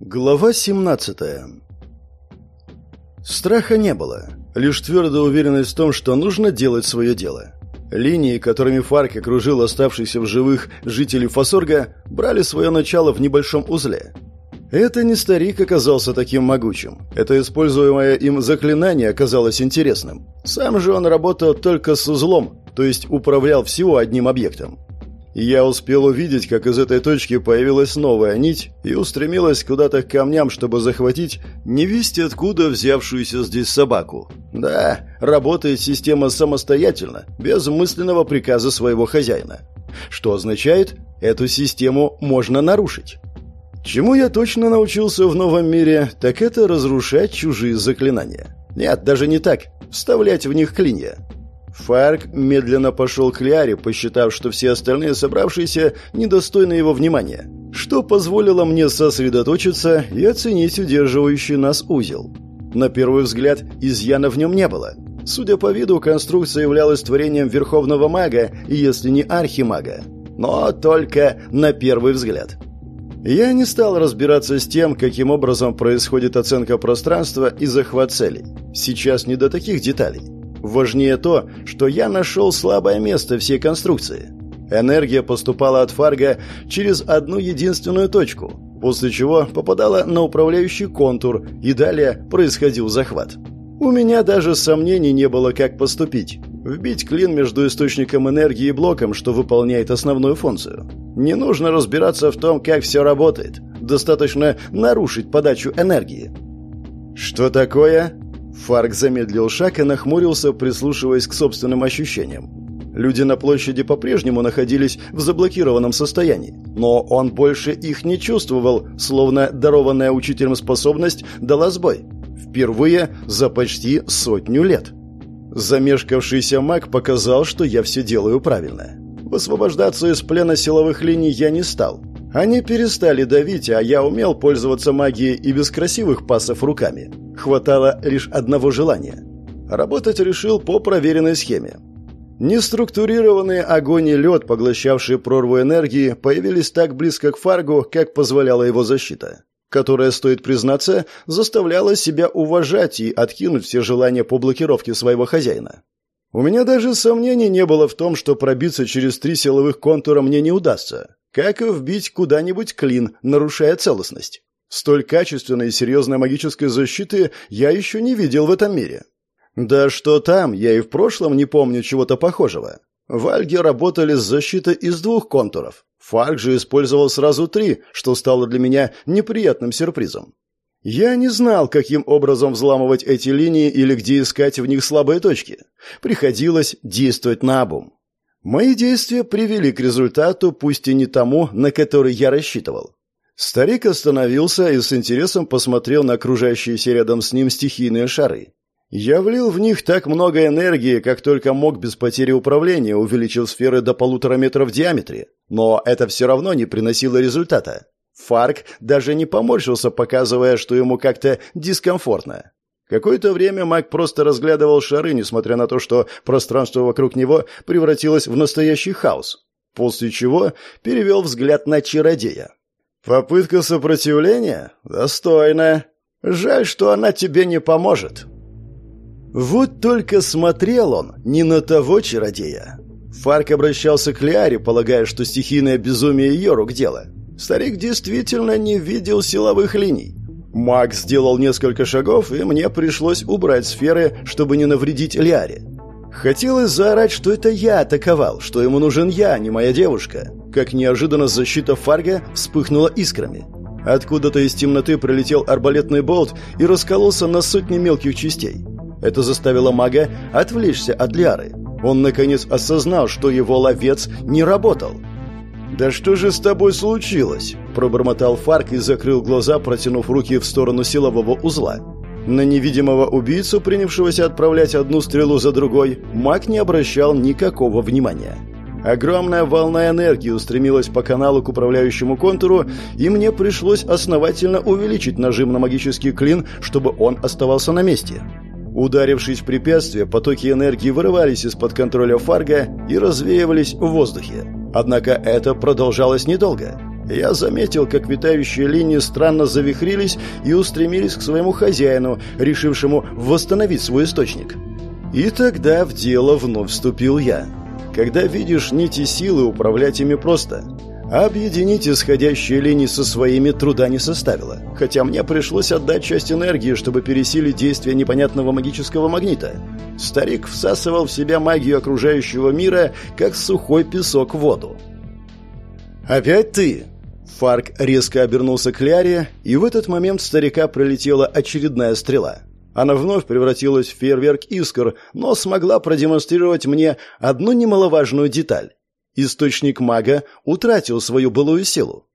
Глава 17 Страха не было, лишь твердая уверенность в том, что нужно делать свое дело. Линии, которыми Фарк окружил оставшихся в живых жителей Фасорга, брали свое начало в небольшом узле. Это не старик оказался таким могучим. Это используемое им заклинание оказалось интересным. Сам же он работал только с узлом, то есть управлял всего одним объектом. Я успел увидеть, как из этой точки появилась новая нить и устремилась куда-то к камням, чтобы захватить невесть откуда взявшуюся здесь собаку. Да, работает система самостоятельно, без мысленного приказа своего хозяина. Что означает, эту систему можно нарушить. Чему я точно научился в новом мире, так это разрушать чужие заклинания. Нет, даже не так. Вставлять в них клинья. Фарк медленно пошел к Лиаре, посчитав, что все остальные собравшиеся недостойны его внимания, что позволило мне сосредоточиться и оценить удерживающий нас узел. На первый взгляд изъяна в нем не было. Судя по виду, конструкция являлась творением верховного мага, если не архимага. Но только на первый взгляд. Я не стал разбираться с тем, каким образом происходит оценка пространства и захват целей. Сейчас не до таких деталей. Важнее то, что я нашел слабое место всей конструкции. Энергия поступала от Фарга через одну единственную точку, после чего попадала на управляющий контур, и далее происходил захват. У меня даже сомнений не было, как поступить. Вбить клин между источником энергии и блоком, что выполняет основную функцию. Не нужно разбираться в том, как все работает. Достаточно нарушить подачу энергии. «Что такое?» Фарк замедлил шаг и нахмурился, прислушиваясь к собственным ощущениям. Люди на площади по-прежнему находились в заблокированном состоянии, но он больше их не чувствовал, словно дарованная учителем способность дала сбой. Впервые за почти сотню лет. Замешкавшийся маг показал, что я все делаю правильно. Высвобождаться из плена силовых линий я не стал. Они перестали давить, а я умел пользоваться магией и без красивых пасов руками. Хватало лишь одного желания. Работать решил по проверенной схеме. Неструктурированные огонь и лед, поглощавшие прорву энергии, появились так близко к Фаргу, как позволяла его защита, которая, стоит признаться, заставляла себя уважать и откинуть все желания по блокировке своего хозяина. У меня даже сомнений не было в том, что пробиться через три силовых контура мне не удастся, как и вбить куда-нибудь клин, нарушая целостность. Столь качественной и серьезной магической защиты я еще не видел в этом мире. Да что там, я и в прошлом не помню чего-то похожего. Вальги работали с защитой из двух контуров. Фарк же использовал сразу три, что стало для меня неприятным сюрпризом. Я не знал, каким образом взламывать эти линии или где искать в них слабые точки. Приходилось действовать наобум. Мои действия привели к результату, пусть и не тому, на который я рассчитывал. Старик остановился и с интересом посмотрел на окружающиеся рядом с ним стихийные шары. Я влил в них так много энергии, как только мог без потери управления, увеличив сферы до полутора метров в диаметре. Но это все равно не приносило результата. Фарк даже не поморщился, показывая, что ему как-то дискомфортно. Какое-то время маг просто разглядывал шары, несмотря на то, что пространство вокруг него превратилось в настоящий хаос. После чего перевел взгляд на чародея. Попытка сопротивления? Достойная. Жаль, что она тебе не поможет. Вот только смотрел он не на того чародея. Фарк обращался к Лиаре, полагая, что стихийное безумие ее рук дело. Старик действительно не видел силовых линий. Маг сделал несколько шагов, и мне пришлось убрать сферы, чтобы не навредить Лиаре. Хотелось заорать, что это я атаковал, что ему нужен я, а не моя девушка. Как неожиданно защита Фарга вспыхнула искрами. Откуда-то из темноты прилетел арбалетный болт и раскололся на сотни мелких частей. Это заставило мага отвлечься от Лиары. Он, наконец, осознал, что его ловец не работал. «Да что же с тобой случилось?» – пробормотал Фарк и закрыл глаза, протянув руки в сторону силового узла. На невидимого убийцу, принявшегося отправлять одну стрелу за другой, маг не обращал никакого внимания. Огромная волна энергии устремилась по каналу к управляющему контуру, и мне пришлось основательно увеличить нажим на магический клин, чтобы он оставался на месте. Ударившись в препятствие, потоки энергии вырывались из-под контроля Фарга и развеивались в воздухе. Однако это продолжалось недолго. Я заметил, как витающие линии странно завихрились и устремились к своему хозяину, решившему восстановить свой источник. И тогда в дело вновь вступил я. Когда видишь нити силы, управлять ими просто. Объединить исходящие линии со своими труда не составило, хотя мне пришлось отдать часть энергии, чтобы пересилить действие непонятного магического магнита. Старик всасывал в себя магию окружающего мира, как сухой песок в воду. «Опять ты?» Фарк резко обернулся к Ляре, и в этот момент старика пролетела очередная стрела. Она вновь превратилась в фейерверк искр, но смогла продемонстрировать мне одну немаловажную деталь. Источник мага утратил свою былую силу.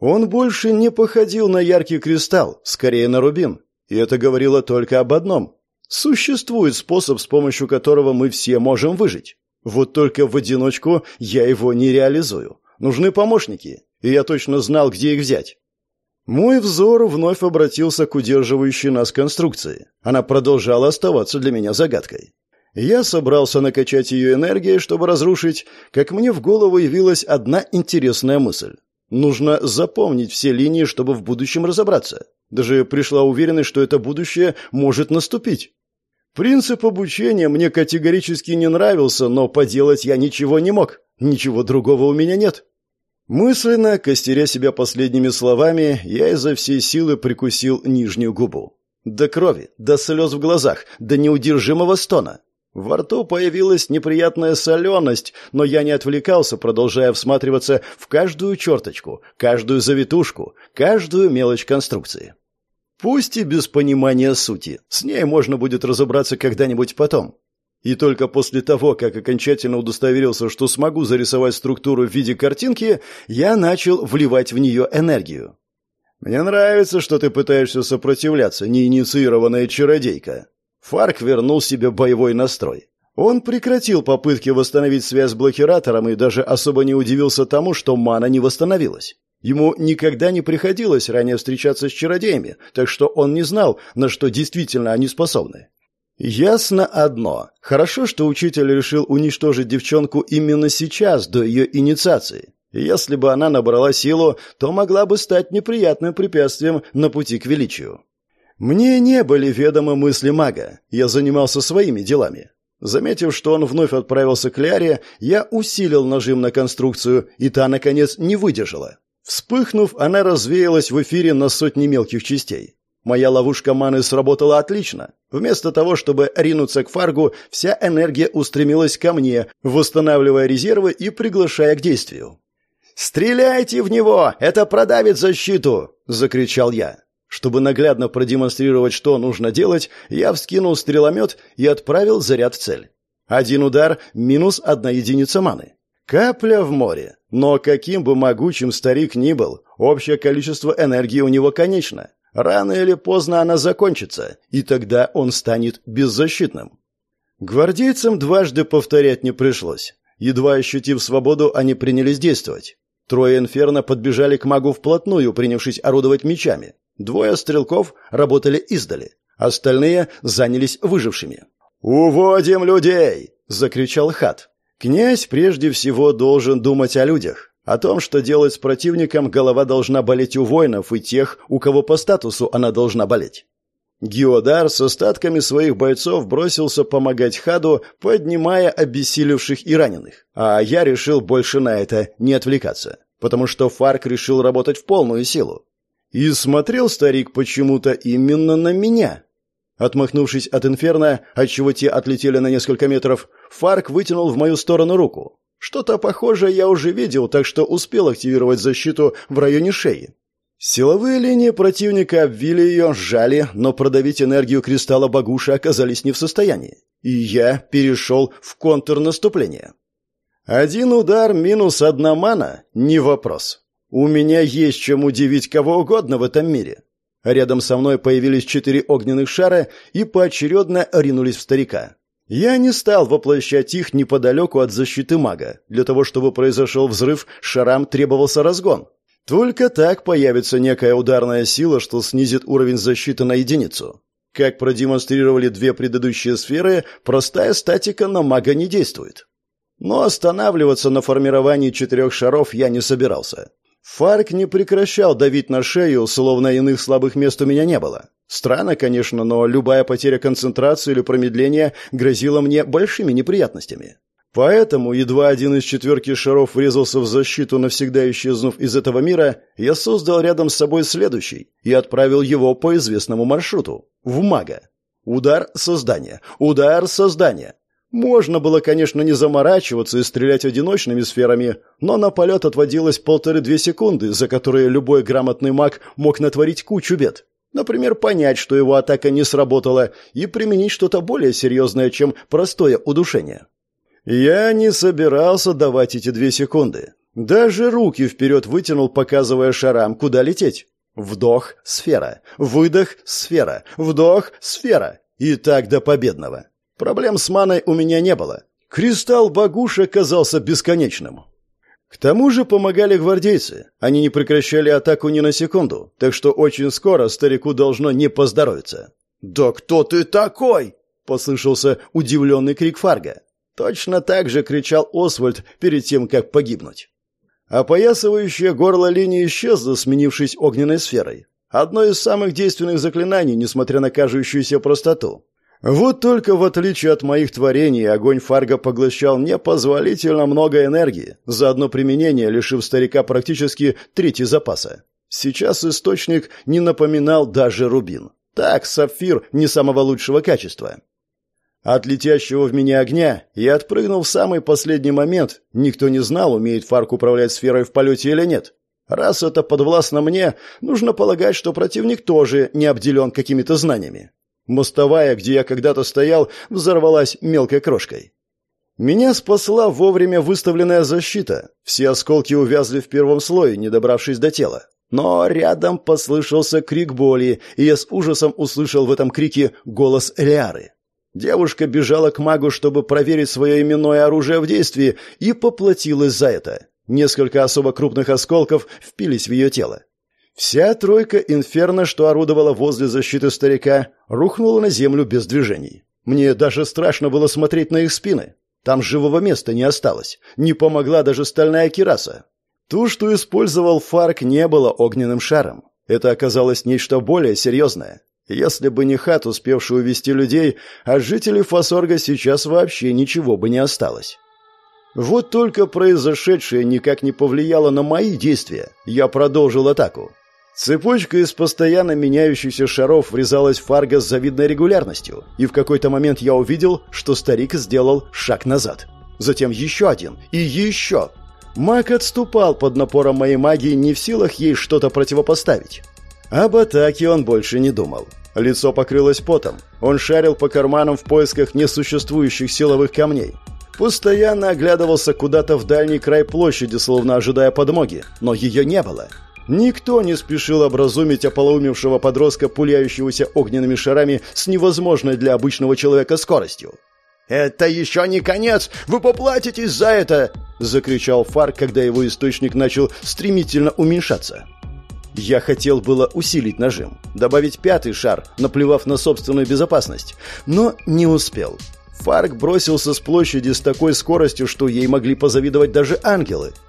Он больше не походил на яркий кристалл, скорее на рубин. И это говорило только об одном. Существует способ, с помощью которого мы все можем выжить. Вот только в одиночку я его не реализую. Нужны помощники, и я точно знал, где их взять. Мой взор вновь обратился к удерживающей нас конструкции. Она продолжала оставаться для меня загадкой. Я собрался накачать ее энергией, чтобы разрушить, как мне в голову явилась одна интересная мысль. Нужно запомнить все линии, чтобы в будущем разобраться. Даже пришла уверенность, что это будущее может наступить. Принцип обучения мне категорически не нравился, но поделать я ничего не мог. Ничего другого у меня нет. Мысленно, костеря себя последними словами, я изо всей силы прикусил нижнюю губу. До крови, до слез в глазах, до неудержимого стона. Во рту появилась неприятная соленость, но я не отвлекался, продолжая всматриваться в каждую черточку, каждую завитушку, каждую мелочь конструкции. Пусть и без понимания сути, с ней можно будет разобраться когда-нибудь потом. И только после того, как окончательно удостоверился, что смогу зарисовать структуру в виде картинки, я начал вливать в нее энергию. «Мне нравится, что ты пытаешься сопротивляться, неинициированная чародейка», Фарк вернул себе боевой настрой. Он прекратил попытки восстановить связь с блокиратором и даже особо не удивился тому, что мана не восстановилась. Ему никогда не приходилось ранее встречаться с чародеями, так что он не знал, на что действительно они способны. Ясно одно. Хорошо, что учитель решил уничтожить девчонку именно сейчас, до ее инициации. Если бы она набрала силу, то могла бы стать неприятным препятствием на пути к величию. Мне не были ведомы мысли мага, я занимался своими делами. Заметив, что он вновь отправился к Ляре, я усилил нажим на конструкцию, и та, наконец, не выдержала. Вспыхнув, она развеялась в эфире на сотни мелких частей. Моя ловушка маны сработала отлично. Вместо того, чтобы ринуться к Фаргу, вся энергия устремилась ко мне, восстанавливая резервы и приглашая к действию. «Стреляйте в него! Это продавит защиту!» — закричал я. Чтобы наглядно продемонстрировать, что нужно делать, я вскинул стреломет и отправил заряд в цель. Один удар – минус одна единица маны. Капля в море. Но каким бы могучим старик ни был, общее количество энергии у него конечно. Рано или поздно она закончится, и тогда он станет беззащитным. Гвардейцам дважды повторять не пришлось. Едва ощутив свободу, они принялись действовать. Трое инферно подбежали к магу вплотную, принявшись орудовать мечами. Двое стрелков работали издали, остальные занялись выжившими. «Уводим людей!» – закричал Хат. «Князь прежде всего должен думать о людях. О том, что делать с противником, голова должна болеть у воинов и тех, у кого по статусу она должна болеть». Геодар с остатками своих бойцов бросился помогать Хаду, поднимая обессилевших и раненых. А я решил больше на это не отвлекаться, потому что Фарк решил работать в полную силу. И смотрел старик почему-то именно на меня. Отмахнувшись от инферно, отчего те отлетели на несколько метров, Фарк вытянул в мою сторону руку. Что-то похожее я уже видел, так что успел активировать защиту в районе шеи. Силовые линии противника обвили ее, сжали, но продавить энергию кристалла Багуша оказались не в состоянии. И я перешел в контрнаступление. Один удар минус одна мана – не вопрос. У меня есть чем удивить кого угодно в этом мире. Рядом со мной появились четыре огненных шара и поочередно ринулись в старика. Я не стал воплощать их неподалеку от защиты мага. Для того, чтобы произошел взрыв, шарам требовался разгон. Только так появится некая ударная сила, что снизит уровень защиты на единицу. Как продемонстрировали две предыдущие сферы, простая статика на мага не действует. Но останавливаться на формировании четырех шаров я не собирался. Фарк не прекращал давить на шею, словно иных слабых мест у меня не было. Странно, конечно, но любая потеря концентрации или промедления грозила мне большими неприятностями. Поэтому, едва один из четверки шаров врезался в защиту, навсегда исчезнув из этого мира, я создал рядом с собой следующий и отправил его по известному маршруту – в мага. Удар создания, удар создания. Можно было, конечно, не заморачиваться и стрелять одиночными сферами, но на полет отводилось полторы-две секунды, за которые любой грамотный маг мог натворить кучу бед. Например, понять, что его атака не сработала, и применить что-то более серьезное, чем простое удушение. Я не собирался давать эти две секунды. Даже руки вперед вытянул, показывая шарам, куда лететь. Вдох – сфера. Выдох – сфера. Вдох – сфера. И так до победного. Проблем с маной у меня не было. Кристалл Багуша казался бесконечным. К тому же помогали гвардейцы. Они не прекращали атаку ни на секунду, так что очень скоро старику должно не поздоровиться. «Да кто ты такой?» – послышался удивленный крик Фарга. Точно так же кричал Освальд перед тем, как погибнуть. Опоясывающая горло линия исчезла, сменившись огненной сферой. Одно из самых действенных заклинаний, несмотря на кажущуюся простоту. Вот только в отличие от моих творений, огонь Фарга поглощал непозволительно много энергии, за одно применение лишив старика практически трети запаса. Сейчас источник не напоминал даже рубин. Так, сапфир не самого лучшего качества. От летящего в меня огня я отпрыгнул в самый последний момент. Никто не знал, умеет Фарк управлять сферой в полете или нет. Раз это подвластно мне, нужно полагать, что противник тоже не обделен какими-то знаниями. Мостовая, где я когда-то стоял, взорвалась мелкой крошкой. Меня спасла вовремя выставленная защита. Все осколки увязли в первом слое, не добравшись до тела. Но рядом послышался крик боли, и я с ужасом услышал в этом крике голос Риары. Девушка бежала к магу, чтобы проверить свое именное оружие в действии, и поплатилась за это. Несколько особо крупных осколков впились в ее тело. Вся тройка инферно, что орудовала возле защиты старика, рухнула на землю без движений. Мне даже страшно было смотреть на их спины. Там живого места не осталось. Не помогла даже стальная кираса. То, что использовал Фарк, не было огненным шаром. Это оказалось нечто более серьезное. Если бы не хат, успевший увести людей, от жителей Фасорга сейчас вообще ничего бы не осталось. Вот только произошедшее никак не повлияло на мои действия. Я продолжил атаку. Цепочка из постоянно меняющихся шаров врезалась в Фарго с завидной регулярностью, и в какой-то момент я увидел, что старик сделал шаг назад. Затем еще один и еще. Маг отступал под напором моей магии, не в силах ей что-то противопоставить. Об атаке он больше не думал. Лицо покрылось потом. Он шарил по карманам в поисках несуществующих силовых камней. Постоянно оглядывался куда-то в дальний край площади, словно ожидая подмоги, но ее не было. Никто не спешил образумить ополоумевшего подростка, пуляющегося огненными шарами с невозможной для обычного человека скоростью. «Это еще не конец! Вы поплатитесь за это!» — закричал Фарк, когда его источник начал стремительно уменьшаться. Я хотел было усилить нажим, добавить пятый шар, наплевав на собственную безопасность, но не успел. Фарк бросился с площади с такой скоростью, что ей могли позавидовать даже ангелы —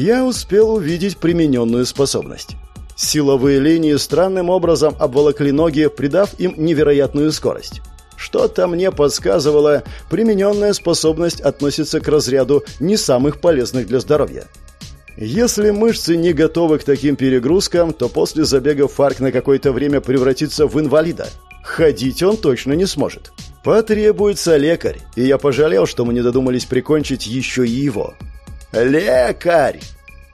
я успел увидеть примененную способность. Силовые линии странным образом обволокли ноги, придав им невероятную скорость. Что-то мне подсказывало, примененная способность относится к разряду не самых полезных для здоровья. Если мышцы не готовы к таким перегрузкам, то после забега Фарк на какое-то время превратится в инвалида. Ходить он точно не сможет. Потребуется лекарь, и я пожалел, что мы не додумались прикончить еще и его. «Лекарь!»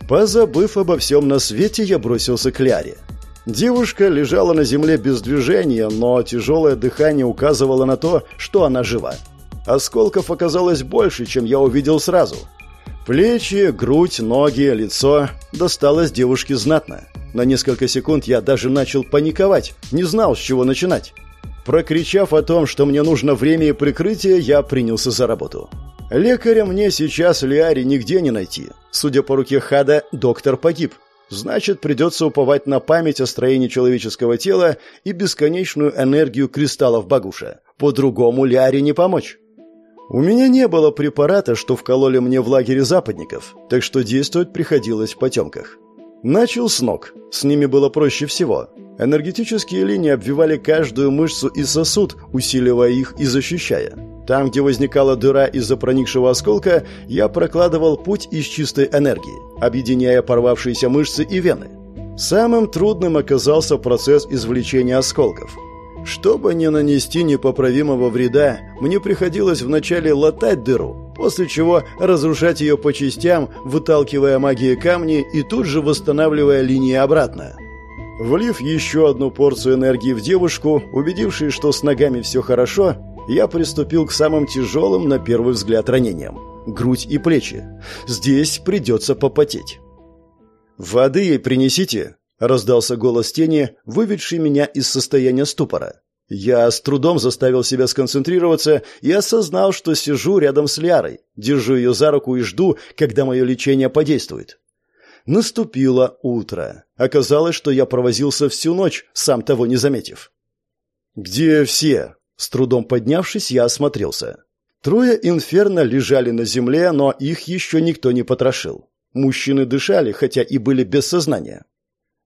Позабыв обо всем на свете, я бросился к Ляре. Девушка лежала на земле без движения, но тяжелое дыхание указывало на то, что она жива. Осколков оказалось больше, чем я увидел сразу. Плечи, грудь, ноги, лицо досталось девушке знатно. На несколько секунд я даже начал паниковать, не знал, с чего начинать. Прокричав о том, что мне нужно время и прикрытие, я принялся за работу. Лекаря мне сейчас Лиари нигде не найти. Судя по руке Хада, доктор погиб. Значит, придется уповать на память о строении человеческого тела и бесконечную энергию кристаллов Багуша. По-другому Лиаре не помочь. У меня не было препарата, что вкололи мне в лагере западников, так что действовать приходилось в потемках. Начал с ног. С ними было проще всего. Энергетические линии обвивали каждую мышцу и сосуд, усиливая их и защищая. Там, где возникала дыра из-за проникшего осколка, я прокладывал путь из чистой энергии, объединяя порвавшиеся мышцы и вены. Самым трудным оказался процесс извлечения осколков. Чтобы не нанести непоправимого вреда, мне приходилось вначале латать дыру, после чего разрушать ее по частям, выталкивая магией камни и тут же восстанавливая линии обратно. Влив еще одну порцию энергии в девушку, убедившись, что с ногами все хорошо, я приступил к самым тяжелым на первый взгляд ранениям – грудь и плечи. Здесь придется попотеть. «Воды ей принесите!» – раздался голос тени, выведший меня из состояния ступора. Я с трудом заставил себя сконцентрироваться и осознал, что сижу рядом с Лярой, держу ее за руку и жду, когда мое лечение подействует. Наступило утро. Оказалось, что я провозился всю ночь, сам того не заметив. «Где все?» С трудом поднявшись, я осмотрелся. Трое инферно лежали на земле, но их еще никто не потрошил. Мужчины дышали, хотя и были без сознания.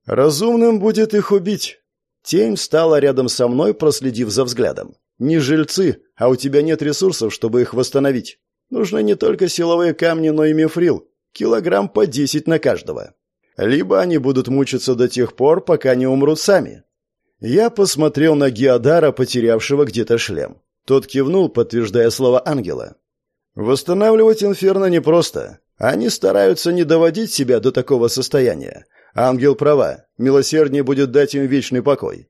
«Разумным будет их убить». Тень встала рядом со мной, проследив за взглядом. «Не жильцы, а у тебя нет ресурсов, чтобы их восстановить. Нужны не только силовые камни, но и мифрил. Килограмм по десять на каждого. Либо они будут мучиться до тех пор, пока не умрут сами». Я посмотрел на Геодара, потерявшего где-то шлем. Тот кивнул, подтверждая слова ангела. «Восстанавливать инферно непросто. Они стараются не доводить себя до такого состояния. Ангел права. Милосерднее будет дать им вечный покой.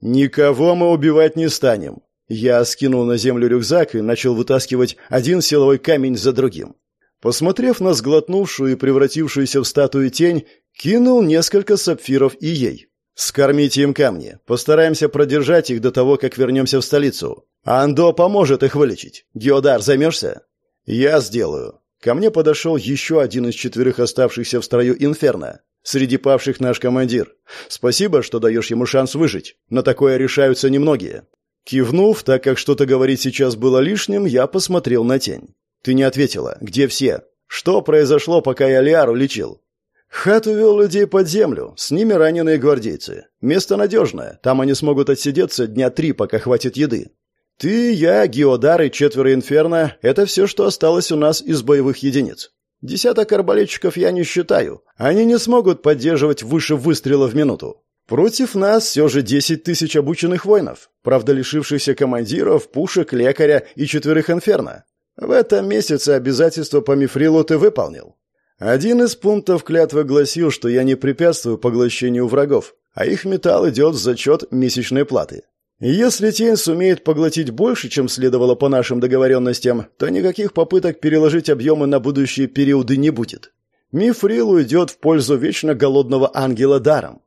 Никого мы убивать не станем. Я скинул на землю рюкзак и начал вытаскивать один силовой камень за другим. Посмотрев на сглотнувшую и превратившуюся в статую тень, кинул несколько сапфиров и ей. «Скормите им камни. Постараемся продержать их до того, как вернемся в столицу. Андо поможет их вылечить. Геодар, займешься?» «Я сделаю. Ко мне подошел еще один из четверых оставшихся в строю Инферно. Среди павших наш командир. Спасибо, что даешь ему шанс выжить. На такое решаются немногие. Кивнув, так как что-то говорить сейчас было лишним, я посмотрел на тень. Ты не ответила. Где все? Что произошло, пока я Лиару лечил? Хат увел людей под землю. С ними раненые гвардейцы. Место надежное. Там они смогут отсидеться дня три, пока хватит еды. Ты, я, Геодар и четверо Инферно — это все, что осталось у нас из боевых единиц. Десяток арбалетчиков я не считаю. Они не смогут поддерживать выше выстрела в минуту. Против нас все же десять тысяч обученных воинов, правда лишившихся командиров, пушек, лекаря и четверых инферно. В этом месяце обязательство по мифрилу ты выполнил. Один из пунктов клятвы гласил, что я не препятствую поглощению врагов, а их металл идет в зачет месячной платы. Если тень сумеет поглотить больше, чем следовало по нашим договоренностям, то никаких попыток переложить объемы на будущие периоды не будет. Мифрил уйдет в пользу вечно голодного ангела даром.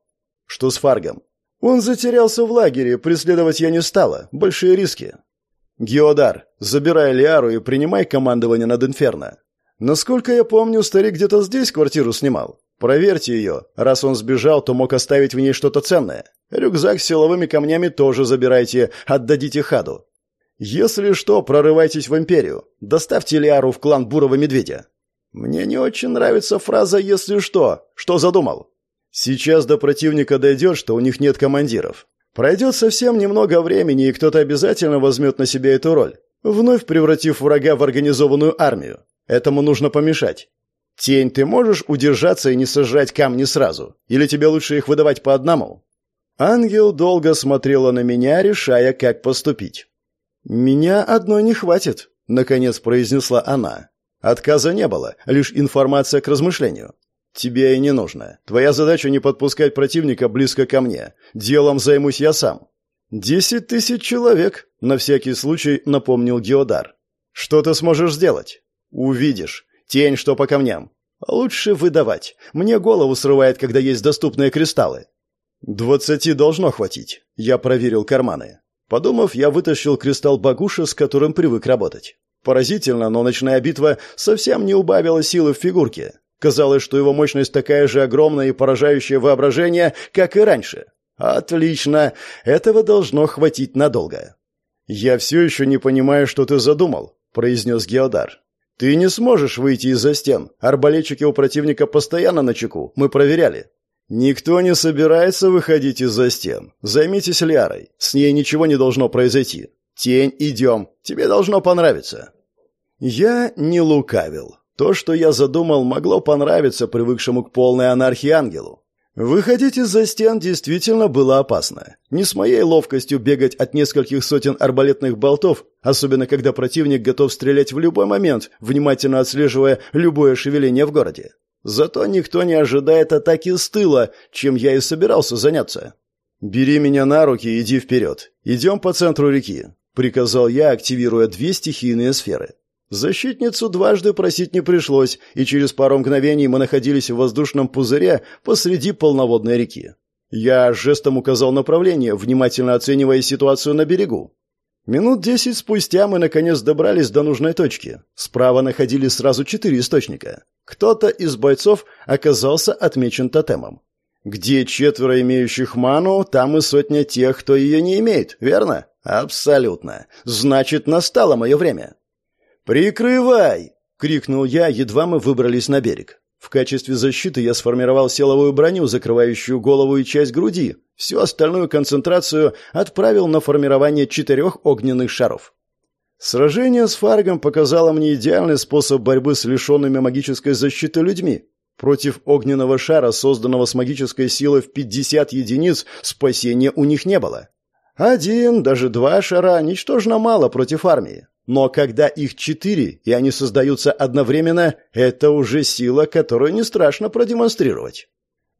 Что с Фаргом? Он затерялся в лагере, преследовать я не стала. Большие риски. Геодар, забирай Лиару и принимай командование над Инферно. Насколько я помню, старик где-то здесь квартиру снимал. Проверьте ее. Раз он сбежал, то мог оставить в ней что-то ценное. Рюкзак с силовыми камнями тоже забирайте, отдадите Хаду. Если что, прорывайтесь в Империю. Доставьте Лиару в клан Бурого Медведя. Мне не очень нравится фраза «если что». Что задумал? Сейчас до противника дойдет, что у них нет командиров. Пройдет совсем немного времени, и кто-то обязательно возьмет на себя эту роль, вновь превратив врага в организованную армию. Этому нужно помешать. Тень, ты можешь удержаться и не сожрать камни сразу? Или тебе лучше их выдавать по одному? Ангел долго смотрела на меня, решая, как поступить. «Меня одной не хватит», — наконец произнесла она. Отказа не было, лишь информация к размышлению. «Тебе и не нужно. Твоя задача не подпускать противника близко ко мне. Делом займусь я сам». «Десять тысяч человек», — на всякий случай напомнил Геодар. «Что ты сможешь сделать?» «Увидишь. Тень, что по камням. Лучше выдавать. Мне голову срывает, когда есть доступные кристаллы. «Двадцати должно хватить». Я проверил карманы. Подумав, я вытащил кристалл Багуша, с которым привык работать. Поразительно, но ночная битва совсем не убавила силы в фигурке. Казалось, что его мощность такая же огромная и поражающая воображение, как и раньше. Отлично, этого должно хватить надолго. Я все еще не понимаю, что ты задумал, произнес Геодар. Ты не сможешь выйти из-за стен. Арбалетчики у противника постоянно на чеку. Мы проверяли. «Никто не собирается выходить из-за стен. Займитесь Лярой. С ней ничего не должно произойти. Тень, идем. Тебе должно понравиться». Я не лукавил. То, что я задумал, могло понравиться привыкшему к полной анархии ангелу. Выходить из-за стен действительно было опасно. Не с моей ловкостью бегать от нескольких сотен арбалетных болтов, особенно когда противник готов стрелять в любой момент, внимательно отслеживая любое шевеление в городе. Зато никто не ожидает атаки с тыла, чем я и собирался заняться. «Бери меня на руки и иди вперед. Идем по центру реки», — приказал я, активируя две стихийные сферы. Защитницу дважды просить не пришлось, и через пару мгновений мы находились в воздушном пузыре посреди полноводной реки. Я жестом указал направление, внимательно оценивая ситуацию на берегу. Минут десять спустя мы наконец добрались до нужной точки. Справа находились сразу четыре источника. Кто-то из бойцов оказался отмечен тотемом. Где четверо имеющих ману, там и сотня тех, кто ее не имеет, верно? Абсолютно. Значит, настало мое время. «Прикрывай!» — крикнул я, едва мы выбрались на берег. В качестве защиты я сформировал силовую броню, закрывающую голову и часть груди. Всю остальную концентрацию отправил на формирование четырех огненных шаров. Сражение с Фаргом показало мне идеальный способ борьбы с лишенными магической защиты людьми. Против огненного шара, созданного с магической силой в 50 единиц, спасения у них не было. Один, даже два шара ничтожно мало против армии. Но когда их четыре, и они создаются одновременно, это уже сила, которую не страшно продемонстрировать.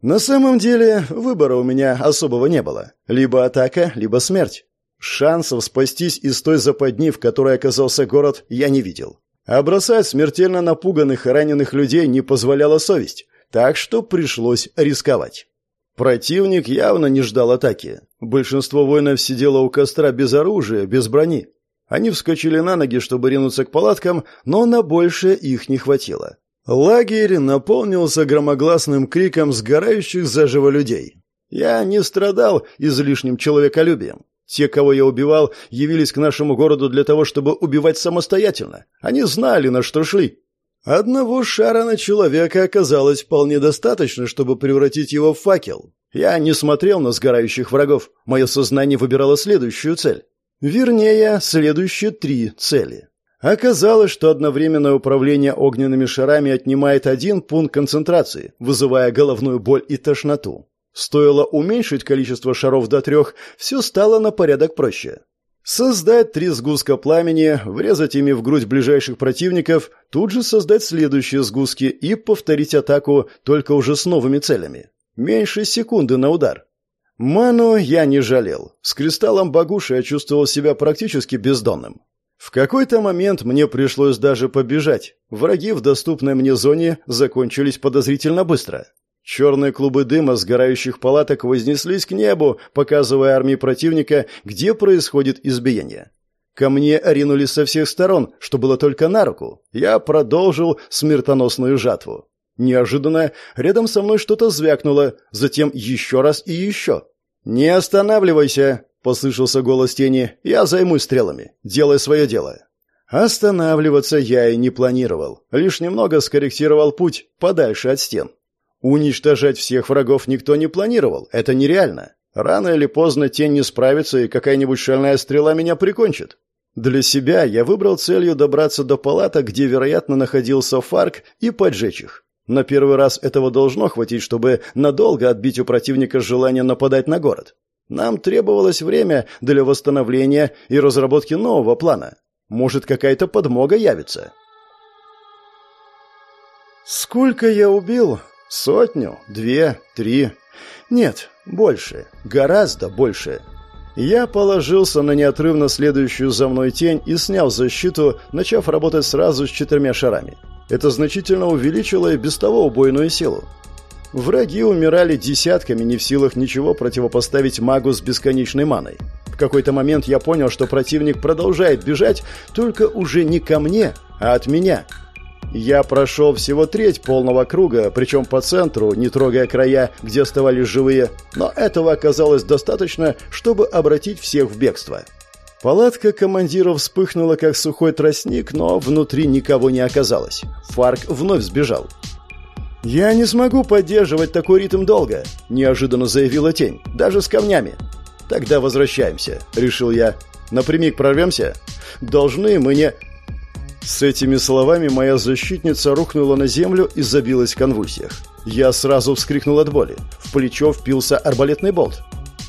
На самом деле, выбора у меня особого не было. Либо атака, либо смерть. Шансов спастись из той западни, в которой оказался город, я не видел. А бросать смертельно напуганных и раненых людей не позволяла совесть, так что пришлось рисковать. Противник явно не ждал атаки. Большинство воинов сидело у костра без оружия, без брони. Они вскочили на ноги, чтобы ринуться к палаткам, но на больше их не хватило. Лагерь наполнился громогласным криком сгорающих заживо людей. Я не страдал излишним человеколюбием. Те, кого я убивал, явились к нашему городу для того, чтобы убивать самостоятельно. Они знали, на что шли. Одного шара на человека оказалось вполне достаточно, чтобы превратить его в факел. Я не смотрел на сгорающих врагов. Мое сознание выбирало следующую цель. Вернее, следующие три цели. Оказалось, что одновременное управление огненными шарами отнимает один пункт концентрации, вызывая головную боль и тошноту. Стоило уменьшить количество шаров до трех, все стало на порядок проще. Создать три сгустка пламени, врезать ими в грудь ближайших противников, тут же создать следующие сгустки и повторить атаку только уже с новыми целями. Меньше секунды на удар. Ману я не жалел. С кристаллом Багуши я чувствовал себя практически бездонным. В какой-то момент мне пришлось даже побежать. Враги в доступной мне зоне закончились подозрительно быстро. Черные клубы дыма сгорающих палаток вознеслись к небу, показывая армии противника, где происходит избиение. Ко мне ринулись со всех сторон, что было только на руку. Я продолжил смертоносную жатву. Неожиданно рядом со мной что-то звякнуло, затем еще раз и еще. «Не останавливайся!» — послышался голос тени. «Я займусь стрелами. Делай свое дело». Останавливаться я и не планировал. Лишь немного скорректировал путь подальше от стен. Уничтожать всех врагов никто не планировал. Это нереально. Рано или поздно тень не справится, и какая-нибудь шальная стрела меня прикончит. Для себя я выбрал целью добраться до палаток, где, вероятно, находился Фарк, и поджечь их. На первый раз этого должно хватить, чтобы надолго отбить у противника желание нападать на город. Нам требовалось время для восстановления и разработки нового плана. Может, какая-то подмога явится. Сколько я убил? Сотню? Две? Три? Нет, больше. Гораздо больше. Я положился на неотрывно следующую за мной тень и снял защиту, начав работать сразу с четырьмя шарами. Это значительно увеличило и без того убойную силу. Враги умирали десятками, не в силах ничего противопоставить магу с бесконечной маной. В какой-то момент я понял, что противник продолжает бежать, только уже не ко мне, а от меня. Я прошел всего треть полного круга, причем по центру, не трогая края, где оставались живые, но этого оказалось достаточно, чтобы обратить всех в бегство. Палатка командира вспыхнула, как сухой тростник, но внутри никого не оказалось. Фарк вновь сбежал. «Я не смогу поддерживать такой ритм долго», – неожиданно заявила тень, – «даже с камнями». «Тогда возвращаемся», – решил я. «Напрямик прорвемся?» «Должны мы не...» С этими словами моя защитница рухнула на землю и забилась в конвульсиях. Я сразу вскрикнул от боли. В плечо впился арбалетный болт.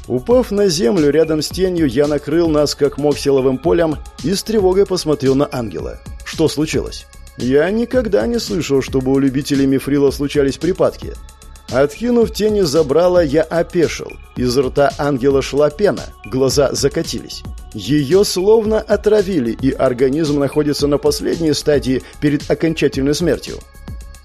Упав на землю рядом с тенью, я накрыл нас как мог силовым полем и с тревогой посмотрел на ангела. Что случилось? Я никогда не слышал, чтобы у любителей мифрила случались припадки. Откинув тени забрала, я опешил. Из рта ангела шла пена, глаза закатились. Ее словно отравили, и организм находится на последней стадии перед окончательной смертью.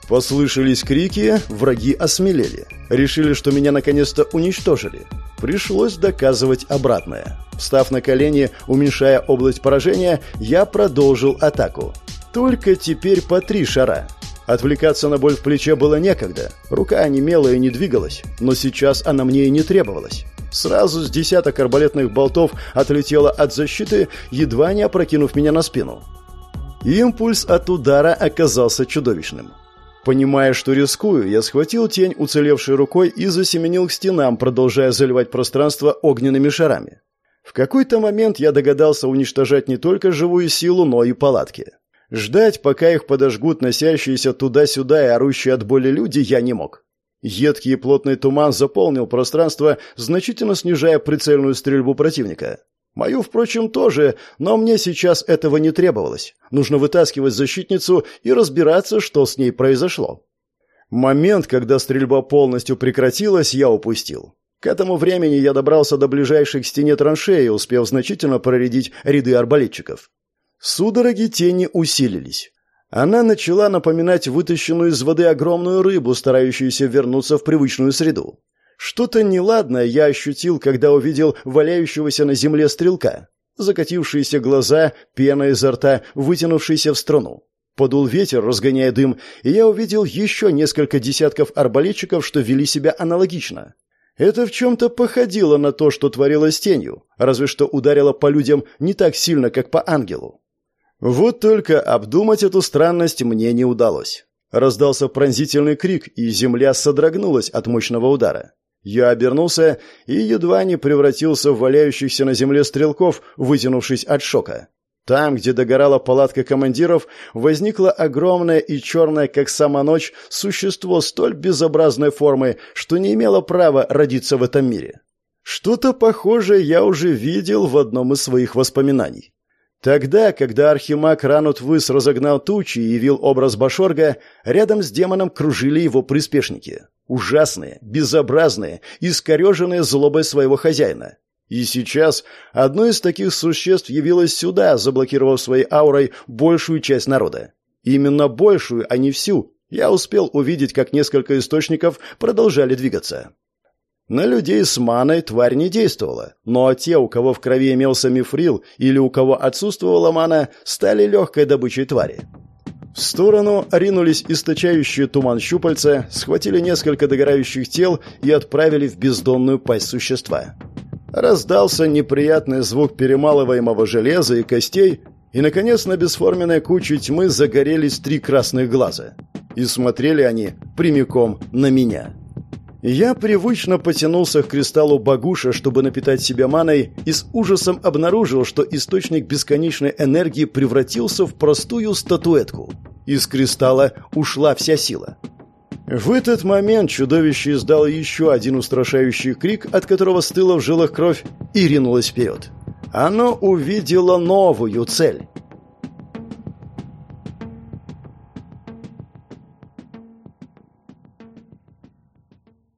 Послышались крики, враги осмелели. Решили, что меня наконец-то уничтожили. Пришлось доказывать обратное. Встав на колени, уменьшая область поражения, я продолжил атаку. Только теперь по три шара. Отвлекаться на боль в плече было некогда. Рука онемела и не двигалась, но сейчас она мне и не требовалась. Сразу с десяток арбалетных болтов отлетело от защиты, едва не опрокинув меня на спину. Импульс от удара оказался чудовищным. Понимая, что рискую, я схватил тень уцелевшей рукой и засеменил к стенам, продолжая заливать пространство огненными шарами. В какой-то момент я догадался уничтожать не только живую силу, но и палатки. Ждать, пока их подожгут носящиеся туда-сюда и орущие от боли люди, я не мог. Едкий и плотный туман заполнил пространство, значительно снижая прицельную стрельбу противника. Мою, впрочем, тоже, но мне сейчас этого не требовалось. Нужно вытаскивать защитницу и разбираться, что с ней произошло. Момент, когда стрельба полностью прекратилась, я упустил. К этому времени я добрался до ближайшей к стене траншеи, успев значительно проредить ряды арбалетчиков. Судороги тени усилились. Она начала напоминать вытащенную из воды огромную рыбу, старающуюся вернуться в привычную среду. Что-то неладное я ощутил, когда увидел валяющегося на земле стрелка. Закатившиеся глаза, пена изо рта, вытянувшиеся в струну. Подул ветер, разгоняя дым, и я увидел еще несколько десятков арбалетчиков, что вели себя аналогично. Это в чем-то походило на то, что творилось тенью, разве что ударило по людям не так сильно, как по ангелу. Вот только обдумать эту странность мне не удалось. Раздался пронзительный крик, и земля содрогнулась от мощного удара. Я обернулся и едва не превратился в валяющихся на земле стрелков, вытянувшись от шока. Там, где догорала палатка командиров, возникло огромное и черное, как сама ночь, существо столь безобразной формы, что не имело права родиться в этом мире. Что-то похожее я уже видел в одном из своих воспоминаний. Тогда, когда архимаг Ранут Выс разогнал тучи и явил образ Башорга, рядом с демоном кружили его приспешники. Ужасные, безобразные, искореженные злобой своего хозяина. И сейчас одно из таких существ явилось сюда, заблокировав своей аурой большую часть народа. Именно большую, а не всю. Я успел увидеть, как несколько источников продолжали двигаться. На людей с маной тварь не действовала, но те, у кого в крови имелся мифрил или у кого отсутствовала мана, стали легкой добычей твари. В сторону ринулись источающие туман щупальца, схватили несколько догорающих тел и отправили в бездонную пасть существа. Раздался неприятный звук перемалываемого железа и костей, и, наконец, на бесформенной куче тьмы загорелись три красных глаза. И смотрели они прямиком на меня. Я привычно потянулся к кристаллу Багуша, чтобы напитать себя маной, и с ужасом обнаружил, что источник бесконечной энергии превратился в простую статуэтку. Из кристалла ушла вся сила. В этот момент чудовище издало еще один устрашающий крик, от которого стыла в жилах кровь, и ринулось вперед. Оно увидело новую цель.